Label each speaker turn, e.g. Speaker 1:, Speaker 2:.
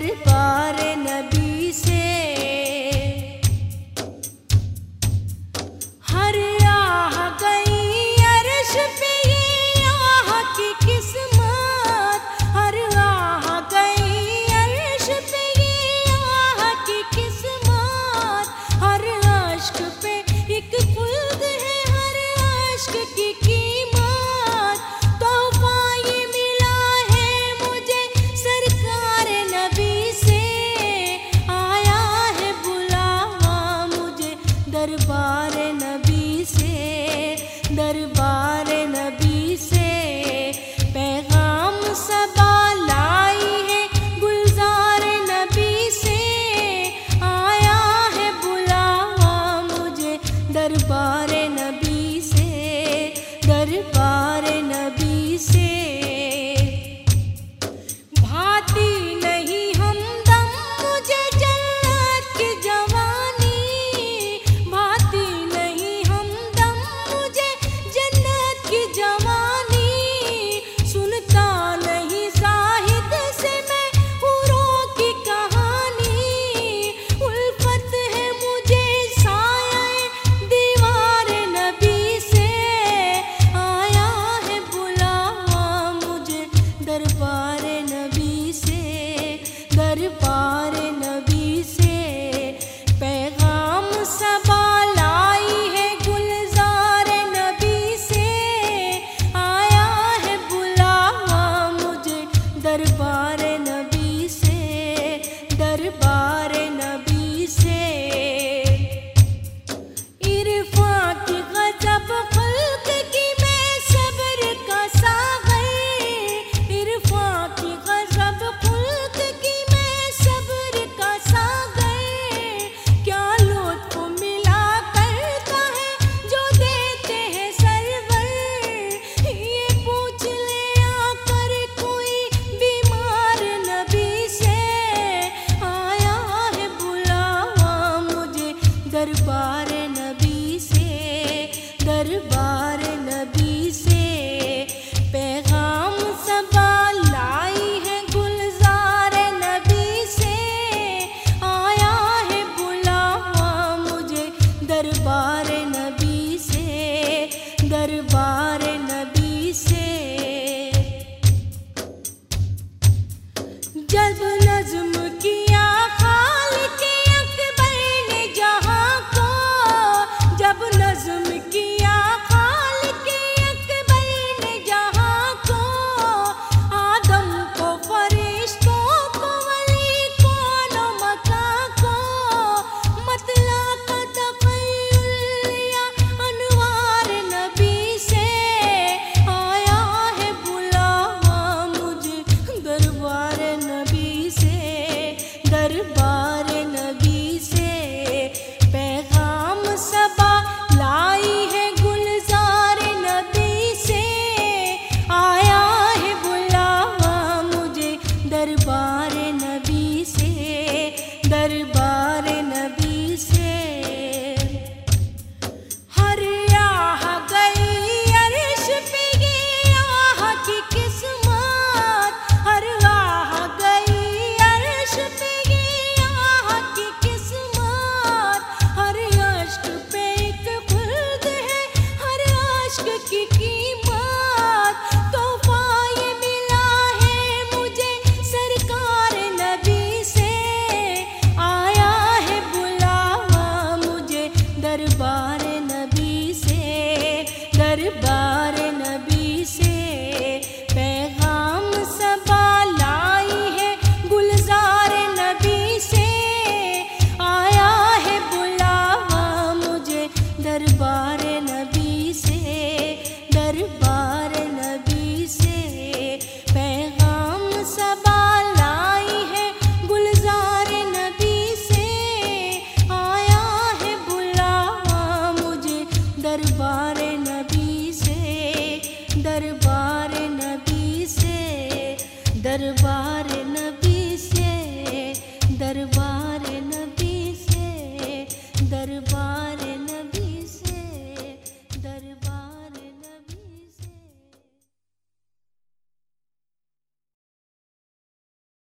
Speaker 1: پر دربار نبی سے پیغام صبا لائی ہے گلزار نبی سے۔ آیا ہے بلاوا مجھے دربار نبی سے۔ دربار نبی بار نہ دربارے دربار دربار نبی سے دربار نبی سے دربار نبی سے دربار